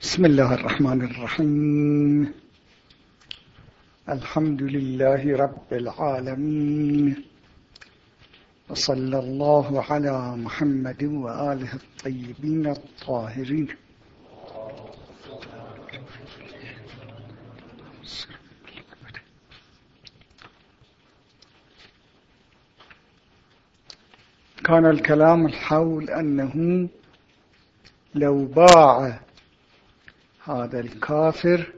بسم الله الرحمن الرحيم. الحمد لله رب العالمين. وصلى الله على محمد وآله الطيبين الطاهرين. كان الكلام الحول أنه لو باع هذا الكافر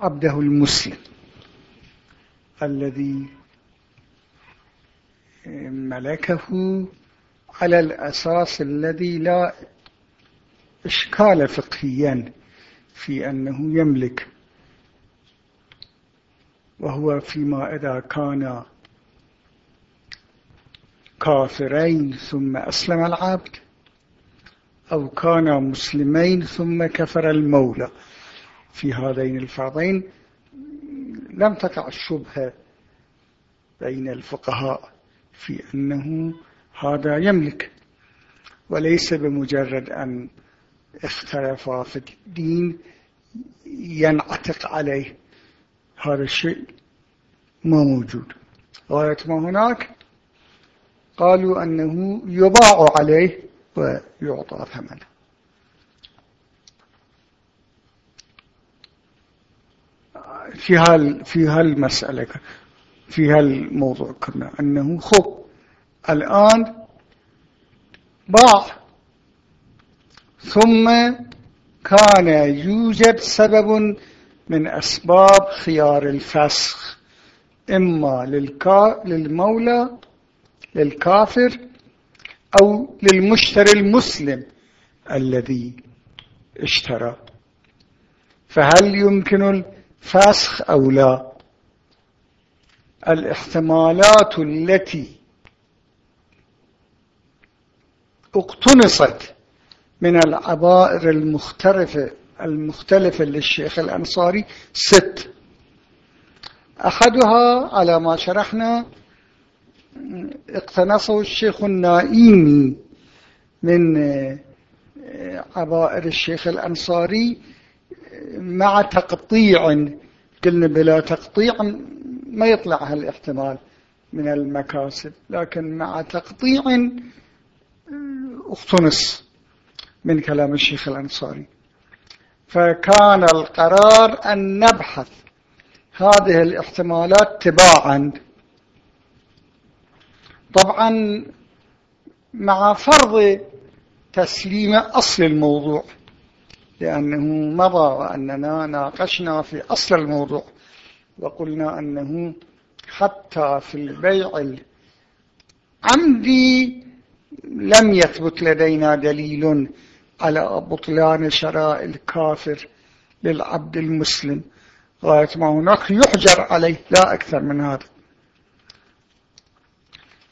عبده المسلم الذي ملكه على الأساس الذي لا إشكال فقهيا في أنه يملك. وهو فيما إذا كان كافرين ثم أسلم العبد. أو كانا مسلمين ثم كفر المولى. في هذين الفرضين لم تقع الشبهة بين الفقهاء في أنه هذا يملك وليس بمجرد أن اختلفا في الدين ينعتق عليه. هذا الشيء ما موجود. غاية ما هناك؟ قالوا أنه يباع عليه ويعطى ثمنه. في هال في هالمسألة في هالموضوع كنا أنه خب الآن باع ثم كان يوجد سبب من أسباب خيار الفسخ إما للمولى للكافر أو للمشتري المسلم الذي اشترى. فهل يمكن الفسخ أو لا؟ الاحتمالات التي اقتنصت من العبائر المختلفة المختلفة للشيخ الأنصاري ست. أحدها على ما شرحنا اقتنصه الشيخ النائيني من آه، عبائر الشيخ الأنصاري مع تقطيع قلنا بلا تقطيع ما يطلع هالاحتمال من المكاسب لكن مع تقطيع آه، اقتنص من كلام الشيخ الأنصاري. فكان القرار أن نبحث هذه الاحتمالات تباعا طبعا مع فرض تسليم أصل الموضوع لأنه مضى وأننا ناقشنا في أصل الموضوع وقلنا أنه حتى في البيع العمدي لم يثبت لدينا دليل على بطلان شراء الكافر للعبد المسلم. غاية ما هناك يحجر عليه لا أكثر من هذا.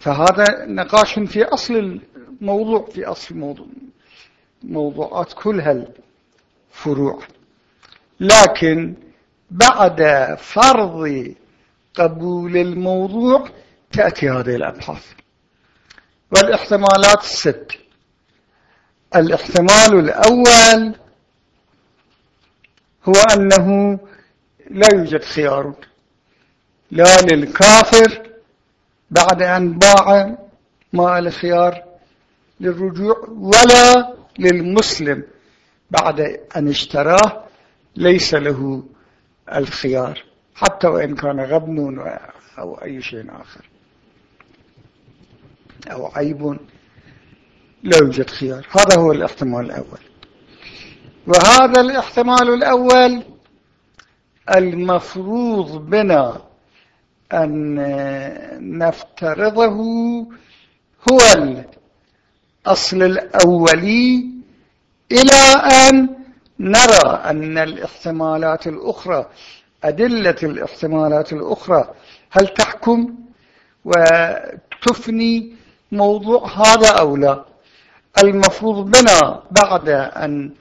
فهذا نقاش في أصل الموضوع في أصل الموضوع موضوعات كل هالفروع لكن بعد فرض قبول الموضوع تأتي هذه الأبحاث. والإحتمالات الست. الإحتمال الأول هو أنه لا يوجد خيار. لا للكافر بعد أن باع ما الخيار للرجوع ولا للمسلم. بعد أن اشتراه ليس له الخيار حتى وإن كان غبن أو أي شيء آخر. أو عيب لا يوجد خيار. هذا هو الاحتمال الأول. وهذا الاحتمال الأول المفروض بنا أن نفترضه هو الأصل الأولي إلى أن نرى أن الاحتمالات الأخرى أدلة الاحتمالات الأخرى هل تحكم وتفني موضوع هذا أو لا؟ المفروض بنا بعد أن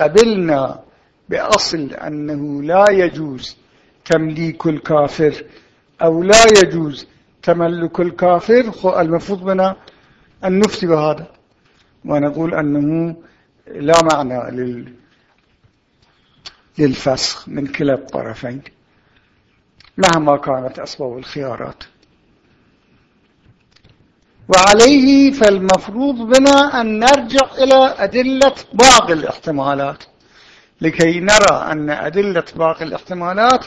قبلنا بأصل أنه لا يجوز تمليك الكافر أو لا يجوز تملك الكافر المفروض بنا أن نفتي بهذا. ونقول أنه لا معنى لل للفسخ من كلا الطرفين مهما كانت أسباب الخيارات. وعليه فالمفروض بنا أن نرجع إلى أدلة باقي الاحتمالات لكي نرى أن أدلة باقي الاحتمالات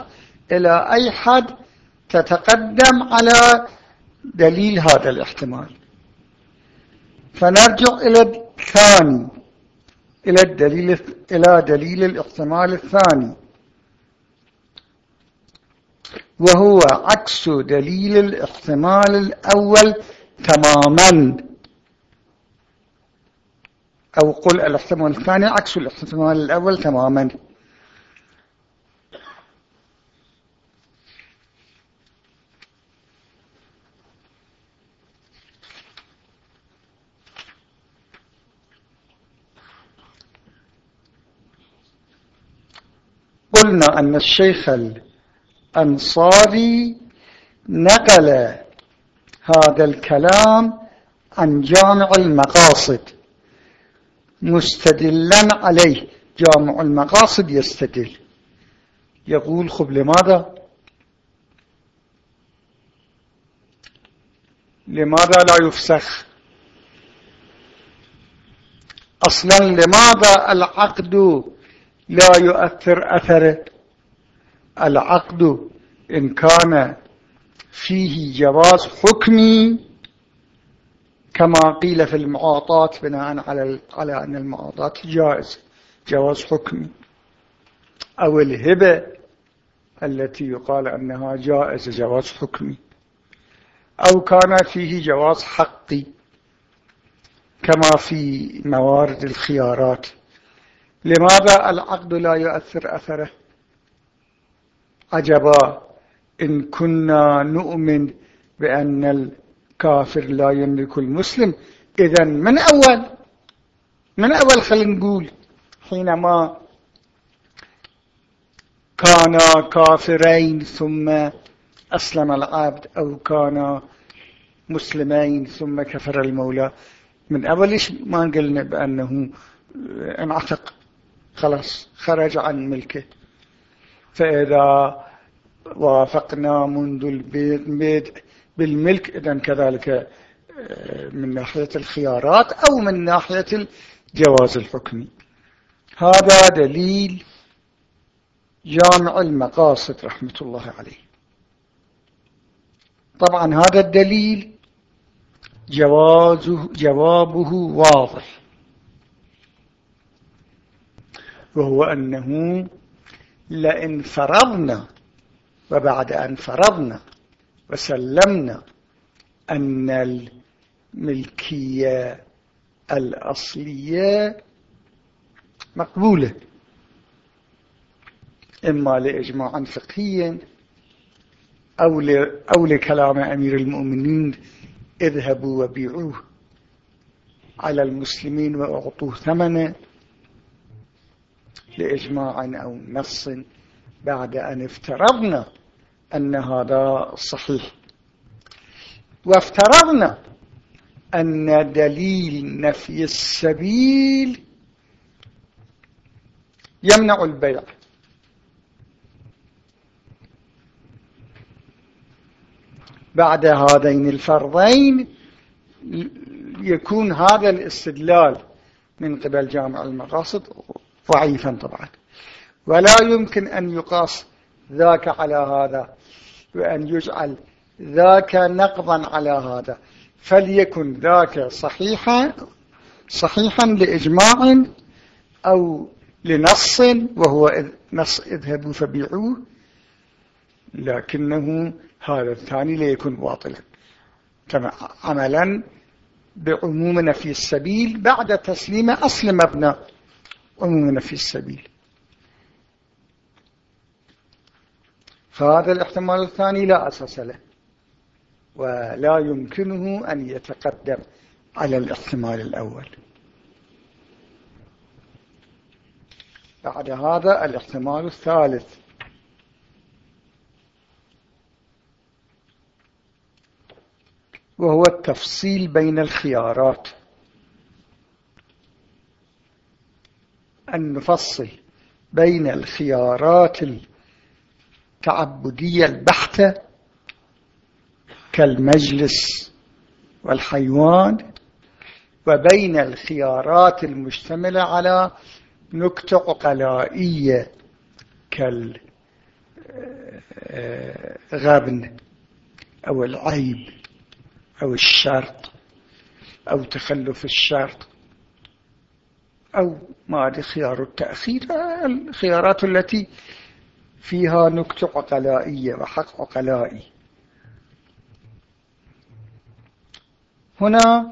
إلى أي حد تتقدم على دليل هذا الاحتمال. فنرجع إلى الثاني إلى الدليل إلى دليل الاحتمال الثاني. وهو عكس دليل الاحتمال الأول تماما. أو قل الاحتمال الثاني عكس الاحتمال الأول تماما. قلنا أن الشيخ الأنصاري نقل هذا الكلام عن جامع المقاصد مستدلا عليه. جامع المقاصد يستدل. يقول خب لماذا؟ لماذا لا يفسخ؟ أصلا لماذا العقد لا يؤثر أثره العقد إن كان فيه جواز حكمي كما قيل في المعاطات بناء على على أن المعاطات جائز جواز حكمي. أو الهبة التي يقال أنها جائز جواز حكمي. أو كان فيه جواز حقي كما في موارد الخيارات. لماذا العقد لا يؤثر أثره؟ عجبا إن كنا نؤمن بأن الكافر لا يملك المسلم إذا من أول؟ من أول خلينا نقول حينما كانا كافرين ثم أسلم العبد أو كانا مسلمين ثم كفر المولى. من أول ما قلنا بأنه انعتق. خلاص خرج عن ملكه. فإذا وافقنا منذ البدء بالملك إذن كذلك آه، من ناحية الخيارات أو من ناحية الجواز الحكمي. هذا دليل جامع المقاصد رحمة الله عليه. طبعا هذا الدليل جوازه جوابه واضح. وهو أنه لئن فرضنا وبعد أن فرضنا وسلمنا أن الملكية الأصلية مقبولة إما لإجماع فقهي أو, أو لكلام أمير المؤمنين اذهبوا وبيعوه على المسلمين وأعطوه ثمنه. لإجماع أو نص بعد أن افترضنا أن هذا صحيح. وافترضنا أن دليل نفي السبيل يمنع البيع. بعد هذين الفرضين يكون هذا الاستدلال من قبل جامع المقاصد ضعيفا طبعا. ولا يمكن أن يقاس ذاك على هذا وأن يجعل ذاك نقضا على هذا. فليكن ذاك صحيحا صحيحا لإجماع أو لنص وهو نص اذهبوا فبيعوه. لكنه هذا الثاني لا يكون باطلا عملا بعموم في السبيل بعد تسليم أصل مبنى عموم في السبيل. فهذا الاحتمال الثاني لا أساس له ولا يمكنه أن يتقدم على الاحتمال الأول. بعد هذا الاحتمال الثالث. وهو التفصيل بين الخيارات. أن نفصل بين الخيارات التعبدية البحتة كالمجلس والحيوان وبين الخيارات المشتملة على نكتة عقلائية كالغبن أو العيب أو الشرط أو تخلف الشرط. أو ما خيار التأخير الخيارات التي فيها نكتة عقلائية وحق عقلائي. هنا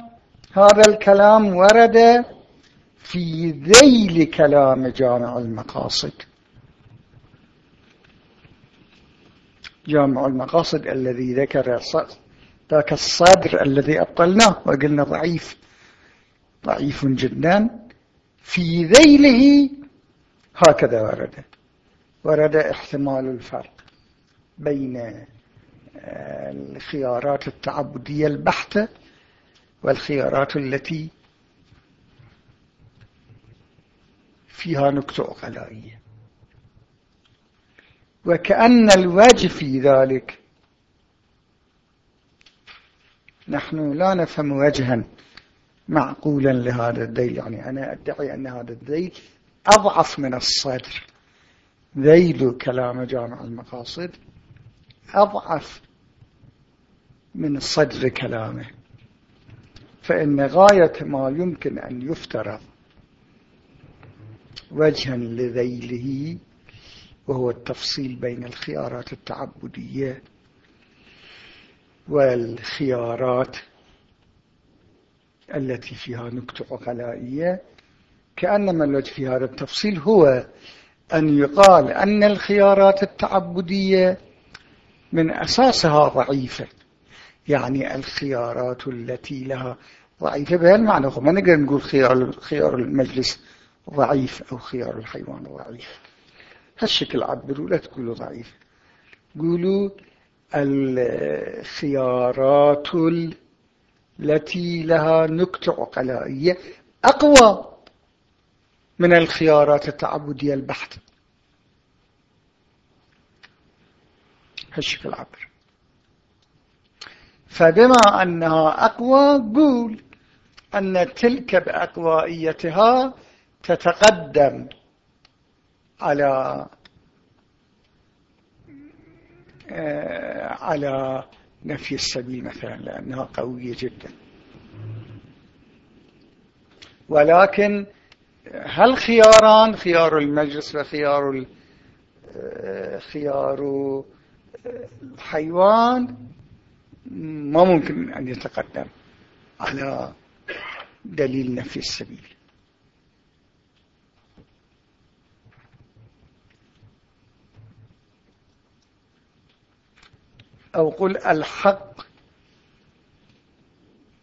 هذا الكلام ورد في ذيل كلام جامع المقاصد. جامع المقاصد الذي ذكر ذاك الصدر الذي أبطلناه وقلنا ضعيف ضعيف جدا. في ذيله هكذا ورد. ورد احتمال الفرق بين الخيارات التعبدية البحتة والخيارات التي فيها نكتة أقلائية وكأن الوجه في ذلك نحن لا نفهم وجها. معقولا لهذا الذيل يعني أنا أدعي أن هذا الذيل أضعف من الصدر. ذيل كلام جامع المقاصد أضعف من صدر كلامه. فإن غاية ما يمكن أن يفترض وجها لذيله وهو التفصيل بين الخيارات التعبدية والخيارات التي فيها نكتة عقلائية كأنما الوجه في هذا التفصيل هو أن يقال أن الخيارات التعبدية من أساسها ضعيفة. يعني الخيارات التي لها ضعيفة بهذا المعنى ما نقدر نقول خيار, خيار المجلس ضعيف أو خيار الحيوان ضعيف. هالشكل عبروا لا تقولوا ضعيف. قولوا الخيارات التي لها نكتة عقلائية أقوى من الخيارات التعبدية البحتة. هالشكل عبر. فبما أنها أقوى قول أن تلك بأقوائيتها تتقدم على آه، على نفي السبيل مثلا لأنها قوية جدا. ولكن هل خياران؟ خيار المجلس وخيار آه، خيار الحيوان؟ ما ممكن أن يتقدم على دليل نفي السبيل. أو قل الحق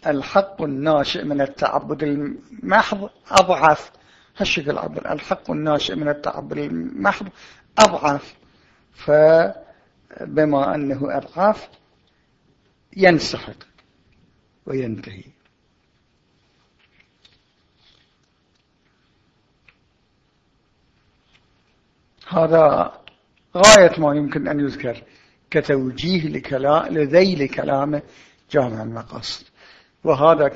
الحق الناشئ من التعبد المحض أضعف. هالشكل عبر الحق الناشئ من التعبد المحض أضعف. فبما أنه أضعف ينسحق وينتهي. هذا غاية ما يمكن أن يذكر. كتوجيه لذيل كلامه جامع المقاصد. وهذا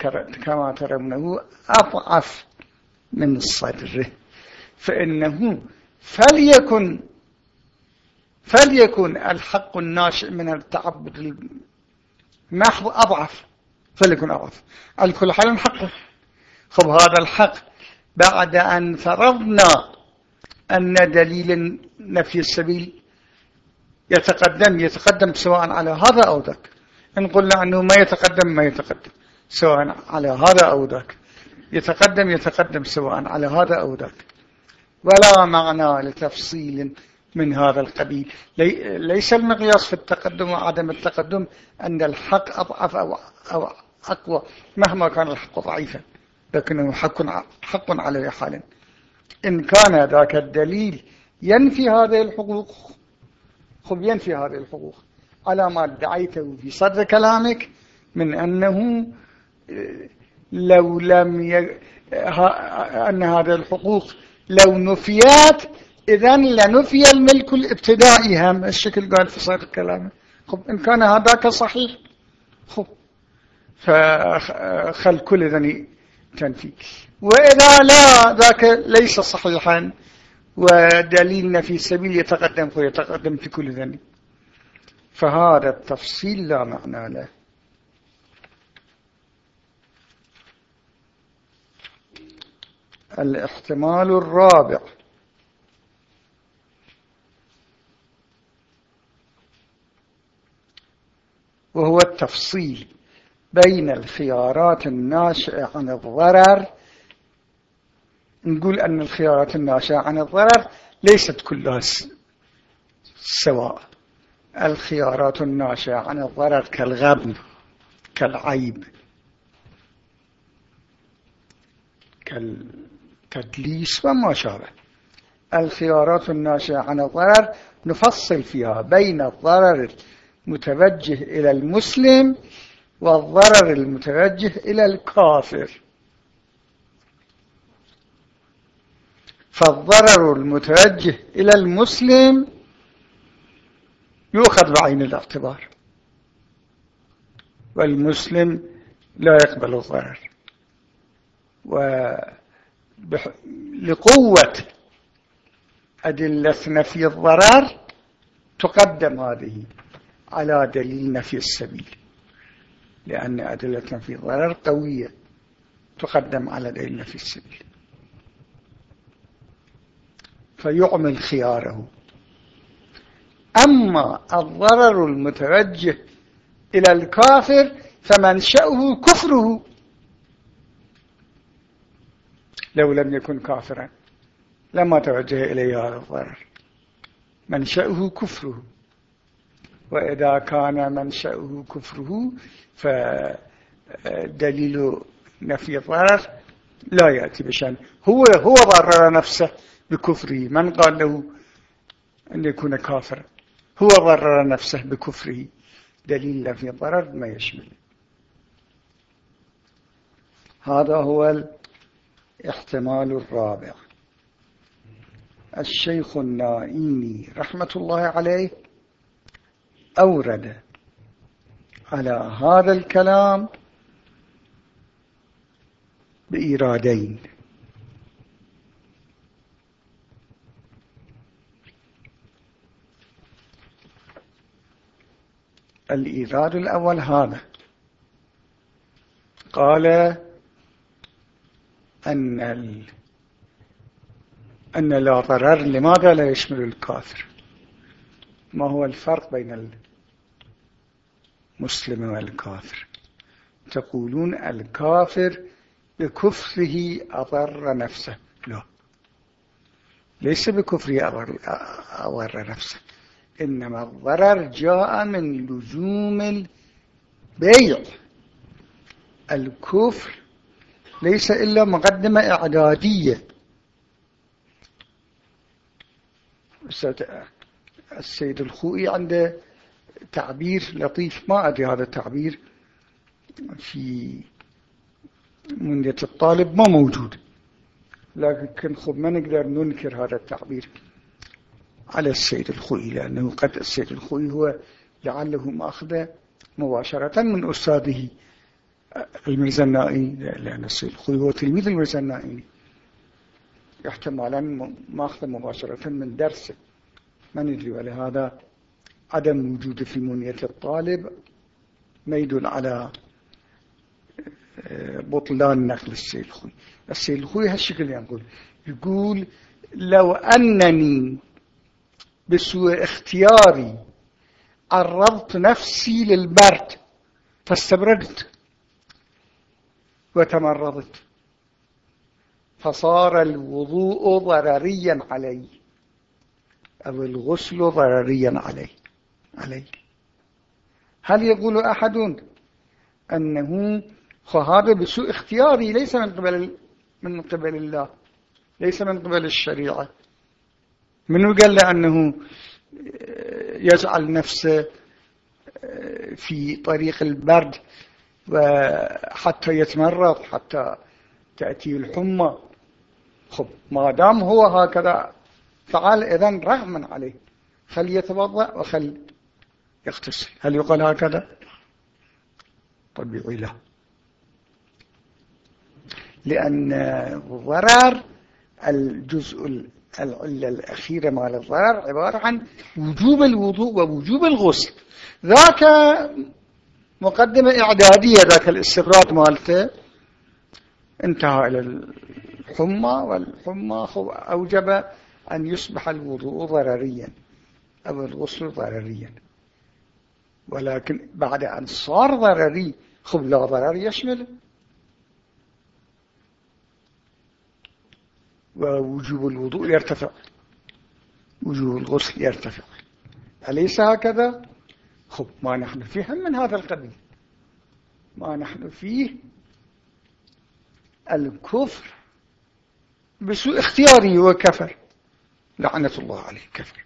كما ترونه أضعف من الصدر. فإنه فليكن فليكن الحق الناشئ من التعبد المحض أضعف. فليكن أضعف. على كل حال حقه خب هذا الحق بعد أن فرضنا أن دليل نفي السبيل يتقدم يتقدم سواء على هذا أو ذاك. إن قلنا أنه ما يتقدم ما يتقدم. سواء على هذا أو ذاك. يتقدم يتقدم سواء على هذا أو ذاك. ولا معنى لتفصيل من هذا القبيل. ليس المقياس في التقدم وعدم التقدم أن الحق أضعف أو, أو أقوى مهما كان الحق ضعيفا. لكنه حق, حق على حال. إن كان ذاك الدليل ينفي هذه الحقوق خب ينفي هذه الحقوق. على ما ادعيته في صدر كلامك من أنه لو لم ي... أن هذه الحقوق لو نفيات إذن لنفي الملك الابتدائي. هم الشكل قال في صدر كلامه. خب إن كان هذاك صحيح خب فخل كل ذني تنفي وإذا لا ذاك ليس صحيحا. ودليلنا في سبيل يتقدم فيتقدم في كل ذنب فهذا التفصيل لا معنى له. الاحتمال الرابع. وهو التفصيل بين الخيارات الناشئة عن الضرر نقول أن الخيارات الناشئة عن الضرر ليست كلها سواء. الخيارات الناشئة عن الضرر كالغبن كالعيب كالتدليس وما شابه. الخيارات الناشئة عن الضرر نفصل فيها بين الضرر المتوجه إلى المسلم والضرر المتوجه إلى الكافر. فالضرر المتوجه إلى المسلم يؤخذ بعين الاعتبار. والمسلم لا يقبل الضرر. ولقوة أدلة نفي الضرر تقدم هذه على دليل نفي السبيل. لأن أدلة نفي الضرر قوية تقدم على دليل نفي السبيل. فيعمل خياره. أما الضرر المتوجه إلى الكافر فمنشأه كفره. لو لم يكن كافرا لما توجه إليه هذا الضرر. منشأه كفره. وإذا كان منشأه كفره فدليل نفي الضرر لا يأتي بشأن. هو هو ضرر نفسه. بكفره. من قال له أن يكون كافرا؟ هو ضرر نفسه بكفره. دليل في ضرر ما يشمل. هذا هو الاحتمال الرابع. الشيخ النائمي رحمة الله عليه أورد على هذا الكلام بإيرادين. الإيراد الأول هذا. قال أن ال... أن لا ضرر لماذا لا يشمل الكافر؟ ما هو الفرق بين المسلم والكافر؟ تقولون الكافر بكفره أضر نفسه. لا. ليس بكفره أضر, أضر نفسه. إنما الضرر جاء من لزوم البيع. الكفر ليس إلا مقدمة إعدادية. السيد الخوئي عنده تعبير لطيف ما أدري هذا التعبير في منية الطالب ما موجود. لكن خب ما نقدر ننكر هذا التعبير. على السيد الخوي لأنه قد السيد الخوي هو لعله مأخذ مباشرة من أستاذه المرزا النائي لأن السيد الخوي هو تلميذ المرزا النائي احتمالا ماخذ مباشرة من درسه ما ندري ولهذا عدم وجود في منية الطالب ما يدل على آه، بطلان نقل السيد الخوي. السيد الخوي هالشكل يقول يقول لو أنني بسوء اختياري. عرضت نفسي للبرد فاستبردت. وتمرضت فصار الوضوء ضرريا علي. أو الغسل ضرريا علي. علي. هل يقول أحد أنه فهذا بسوء اختياري ليس من قبل من قبل الله ليس من قبل الشريعة؟ منو قال له أنه يجعل نفسه في طريق البرد وحتى يتمرض حتى تأتي الحمى. خب ما دام هو هكذا فعل إذن رغما عليه. خل يتوضأ وخل يغتسل. هل يقال هكذا؟ طبيعي له. لأن ضرر الجزء العلة الأخيرة مال الضرر عبارة عن وجوب الوضوء ووجوب الغسل. ذاك مقدمة إعدادية ذاك الاستبراد مالته. انتهى إلى الحمى والحمى أوجب أن يصبح الوضوء ضرريا أو الغسل ضرريا. ولكن بعد أن صار ضرري خب لا ضرر يشمل ووجوب الوضوء يرتفع. وجوب الغسل يرتفع. أليس هكذا؟ خب ما نحن فيه من هذا القبيل. ما نحن فيه الكفر بسوء اختياري وكفر. لعنة الله عليه كفر.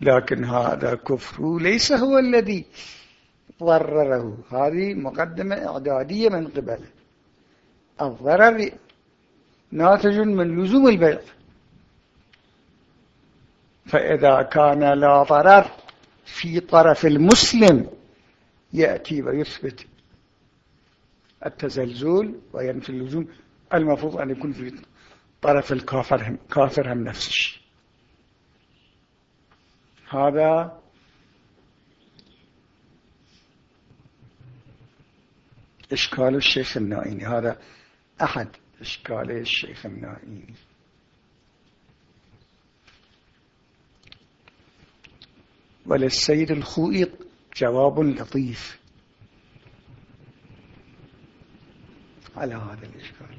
لكن هذا كفر ليس هو الذي ضرره. هذه مقدمة إعدادية من قبله الضرر ناتج من لزوم البيع فإذا كان لا ضرر في طرف المسلم يأتي ويثبت التزلزل وينفي اللزوم المفروض أن يكون في طرف الكافر هم, كافر هم نفس الشيء هذا إشكال الشيخ النائيني هذا أحد إشكال الشيخ النائيني وللسيد الخوئي جواب لطيف على هذا الإشكال.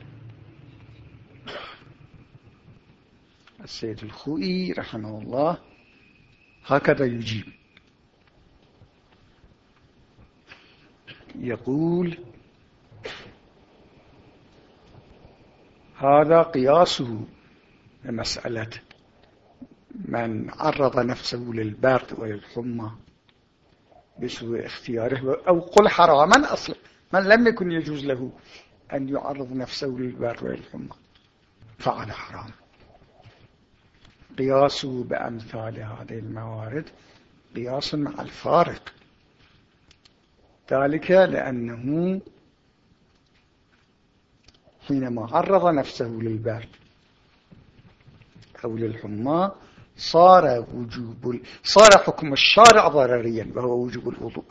السيد الخوئي رحمه الله هكذا يجيب. يقول هذا قياسه لمسألة من عرض نفسه للبرد وللحمى بسوء اختياره أو قل حراما أصلا من لم يكن يجوز له أن يعرض نفسه للبرد وللحمى فعل حرام. قياسه بأمثال هذه الموارد قياس مع الفارق. ذلك لأنه حينما عرض نفسه للبرد أو للحمى صار وجوب صار حكم الشارع ضرريا وهو وجوب الوضوء.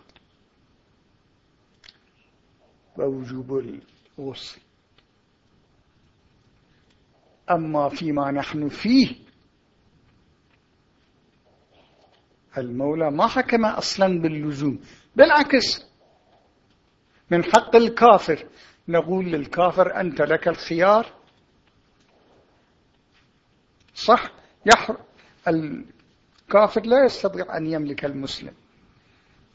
ووجوب الغسل أما فيما نحن فيه المولى ما حكم أصلا باللزوم بالعكس من حق الكافر نقول للكافر أنت لك الخيار. صح؟ يحر الكافر لا يستطيع أن يملك المسلم.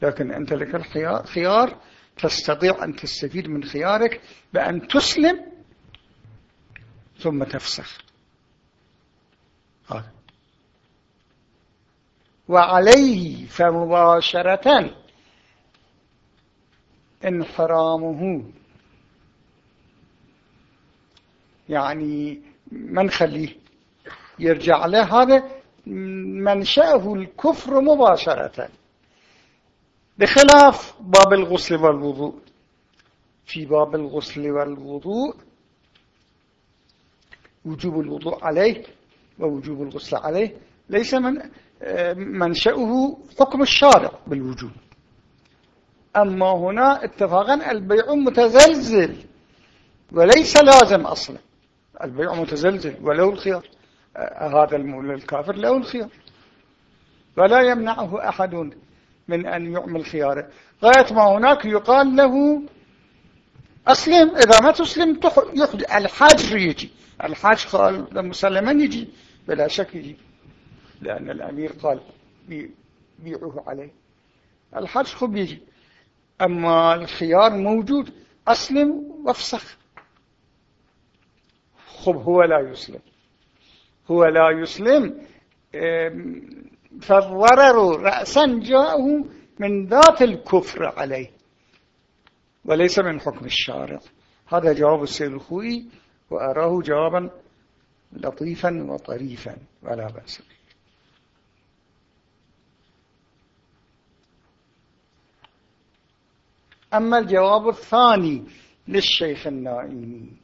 لكن أنت لك الخيار تستطيع أن تستفيد من خيارك بأن تسلم ثم تفسخ. هذا. وعليه فمباشرة انحرامه. يعني ما نخليه يرجع له. هذا منشأه الكفر مباشرة بخلاف باب الغسل والوضوء. في باب الغسل والوضوء وجوب الوضوء عليه ووجوب الغسل عليه ليس من منشأه حكم الشارع بالوجوب. أما هنا اتفاقا البيع متزلزل وليس لازم أصلا. البيع متزلزل ولو الخيار. هذا الكافر له الخيار. ولا يمنعه أحد من أن يعمل خياره. غاية ما هناك يقال له أسلم إذا ما تسلم يحد الحاج يجي. الحاج قال مسلما يجي بلا شك يجي. لأن الأمير قال بيعوه عليه. الحاج خب يجي. أما الخيار موجود. أسلم وافسخ. خب هو لا يسلم. هو لا يسلم فالضرر رأسا جاءه من ذات الكفر عليه. وليس من حكم الشارع. هذا جواب السيد الخوي وأراه جوابا لطيفا وطريفا ولا بأس أما الجواب الثاني للشيخ النائمي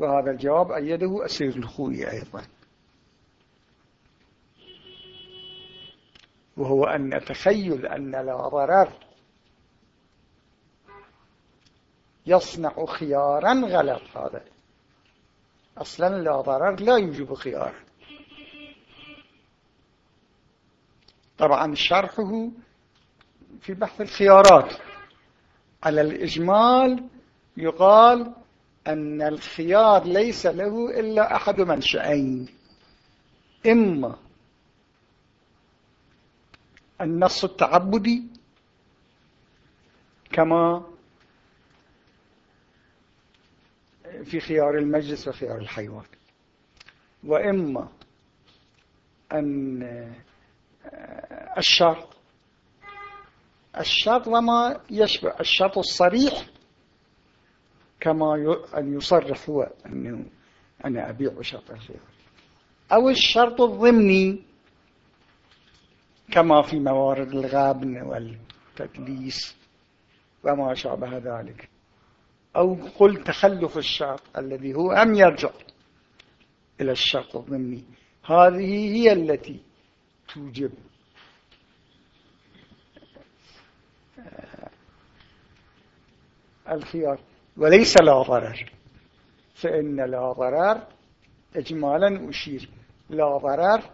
وهذا الجواب أيده أسير الخوي أيضا. وهو أن نتخيل أن لا ضرر يصنع خيارا غلط هذا. أصلا لا ضرر لا يوجب خيارا. طبعا شرحه في بحث الخيارات. على الإجمال يقال أن الخيار ليس له إلا أحد منشأين. إما النص التعبدي كما في خيار المجلس وخيار الحيوان. وإما أن الشرط الشرط وما يشبه الشرط الصريح كما أن يصرح هو أنه أنا أبيع شرط الخيار. أو الشرط الضمني كما في موارد الغابن والتدليس وما شابه ذلك. أو قل تخلف الشرط الذي هو أم يرجع إلى الشرط الضمني. هذه هي التي توجب الخيار. وليس لا ضرر. فإن لا ضرر إجمالا أشير. لا ضرر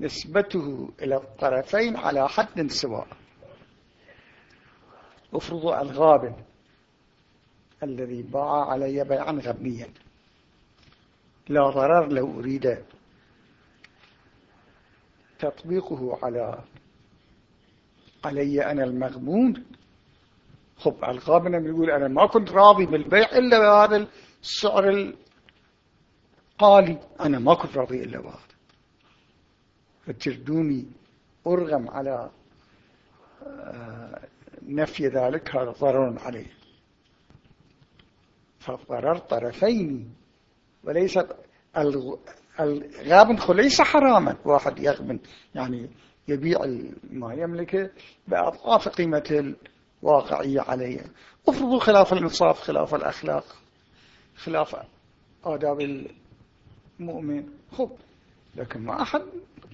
نسبته إلى الطرفين على حد سواء. أفرض الغابن الذي باع علي بيعا غبنيا لا ضرر لو أريد تطبيقه على علي أنا المغبون. خب الغابن يقول أنا ما كنت راضي بالبيع إلا بهذا السعر القالي. أنا ما كنت راضي إلا بهذا. فتردوني أرغم على آه، نفي ذلك. هذا ضرر عليه فالضرر طرفين. وليس الغابن ليس حراما. واحد يغبن يعني يبيع ما يملكه بأضعاف قيمة الواقعية عليه افرضوا خلاف الانصاف خلاف الأخلاق خلاف آداب المؤمن. خب لكن ما أحد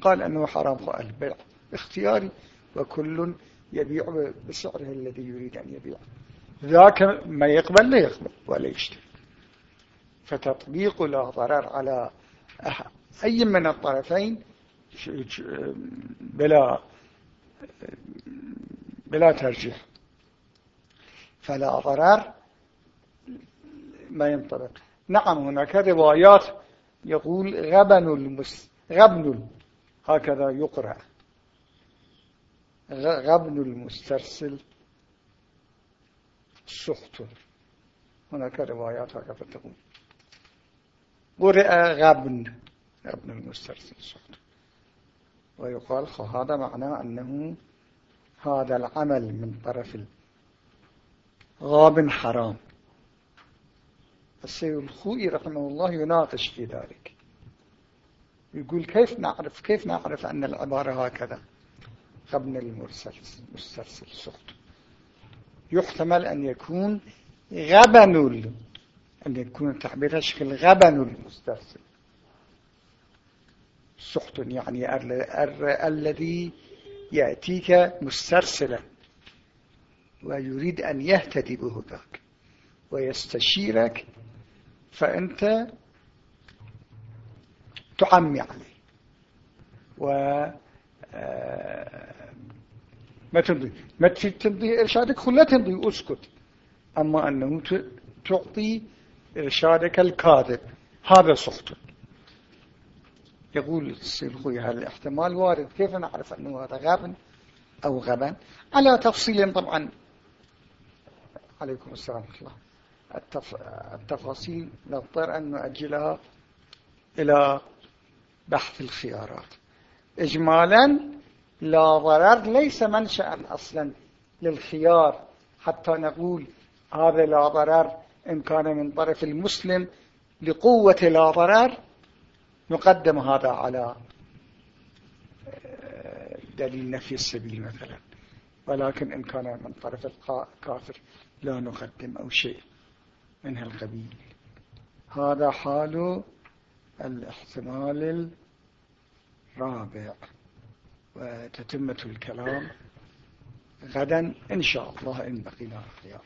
قال أنه حرام البيع. اختياري وكل يبيع بسعره الذي يريد أن يبيع. ذاك ما يقبل لا يقبل ولا يشتري. فتطبيق لا ضرر على أي من الطرفين بلا بلا ترجيح. فلا ضرر ما ينطبق. نعم هناك روايات يقول غبن المس غبن هكذا يقرأ. غبن المسترسل سحت هناك روايات هكذا تقول. قرأ غبن غبن المسترسل سحت ويقال هذا معناه أنه هذا العمل من طرف غاب حرام. السيد الخوئي رحمه الله يناقش في ذلك. يقول كيف نعرف كيف نعرف أن العبارة هكذا؟ غبن المسترسل سخط يحتمل أن يكون غبن أن يكون التعبير شكل غبن المسترسل سخط يعني الذي يأتيك مسترسلا ويريد أن يهتدي بهداك ويستشيرك فأنت تعمي عليه. و آه، ما تمضي ما تمضي إرشادك؟ خلا تمضي واسكت أما أنه تعطي إرشادك الكاذب. هذا سخط يقول السيد خوي هذا الاحتمال وارد؟ كيف نعرف أنه هذا غابن أو غبن؟ على تفصيل طبعا عليكم السلام ورحمة الله. التف... التفاصيل نضطر أن نؤجلها إلى بحث الخيارات. إجمالا لا ضرر ليس منشأ أصلا للخيار. حتى نقول هذا لا ضرر إن كان من طرف المسلم لقوة لا ضرر نقدم هذا على آه، دليل نفي السبيل مثلا. ولكن إن كان من طرف الكافر لا نقدم أو شيء من هالقبيل هذا حال الاحتمال الرابع وتتمة الكلام غدا إن شاء الله إن بقينا الخيار